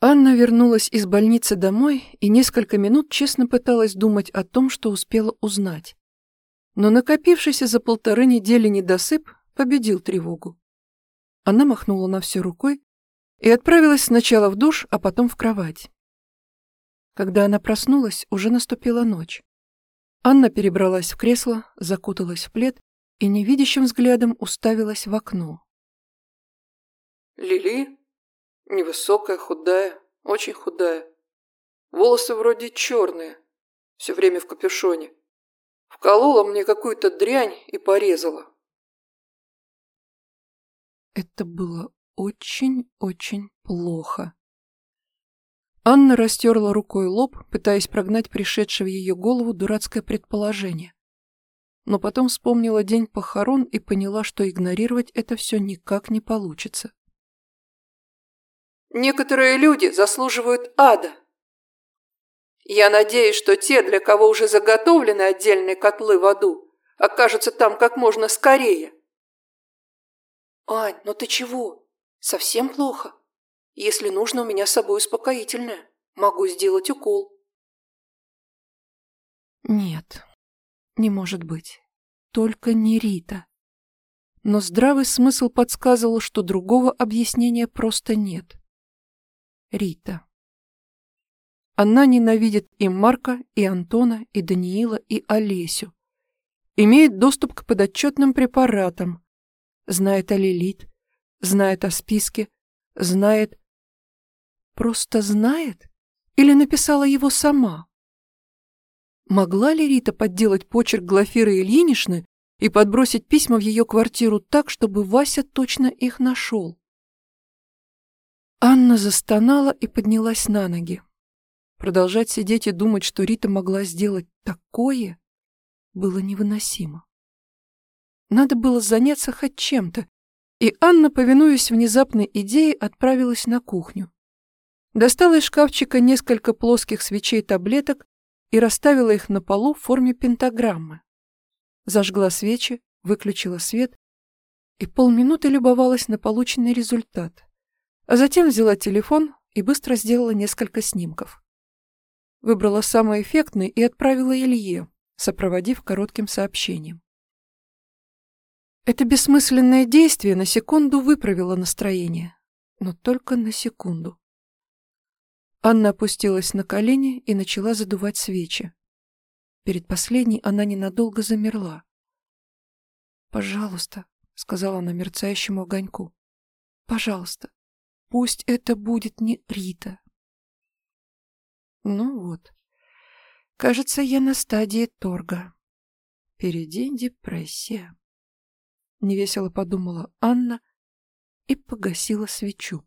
Анна вернулась из больницы домой и несколько минут честно пыталась думать о том, что успела узнать. Но накопившийся за полторы недели недосып победил тревогу. Она махнула на все рукой и отправилась сначала в душ, а потом в кровать. Когда она проснулась, уже наступила ночь. Анна перебралась в кресло, закуталась в плед и невидящим взглядом уставилась в окно. Лили? Невысокая, худая, очень худая. Волосы вроде черные, все время в капюшоне. Вколола мне какую-то дрянь и порезала. Это было очень-очень плохо. Анна растерла рукой лоб, пытаясь прогнать пришедшее в ее голову дурацкое предположение. Но потом вспомнила день похорон и поняла, что игнорировать это все никак не получится. Некоторые люди заслуживают ада. Я надеюсь, что те, для кого уже заготовлены отдельные котлы в аду, окажутся там как можно скорее. Ань, ну ты чего? Совсем плохо? Если нужно, у меня с собой успокоительное. Могу сделать укол. Нет, не может быть. Только не Рита. Но здравый смысл подсказывал, что другого объяснения просто нет. Рита. Она ненавидит и Марка, и Антона, и Даниила, и Олесю. Имеет доступ к подотчетным препаратам. Знает о Лилит, знает о списке, знает Просто знает? Или написала его сама? Могла ли Рита подделать почерк Глафиры Ильиничны и подбросить письма в ее квартиру так, чтобы Вася точно их нашел? Анна застонала и поднялась на ноги. Продолжать сидеть и думать, что Рита могла сделать такое, было невыносимо. Надо было заняться хоть чем-то, и Анна, повинуясь внезапной идее, отправилась на кухню. Достала из шкафчика несколько плоских свечей таблеток и расставила их на полу в форме пентаграммы. Зажгла свечи, выключила свет и полминуты любовалась на полученный результат. А затем взяла телефон и быстро сделала несколько снимков. Выбрала самый эффектный и отправила Илье, сопроводив коротким сообщением. Это бессмысленное действие на секунду выправило настроение, но только на секунду. Анна опустилась на колени и начала задувать свечи. Перед последней она ненадолго замерла. «Пожалуйста», — сказала она мерцающему огоньку, — «пожалуйста, пусть это будет не Рита». Ну вот, кажется, я на стадии торга. Впереди депрессия. Невесело подумала Анна и погасила свечу.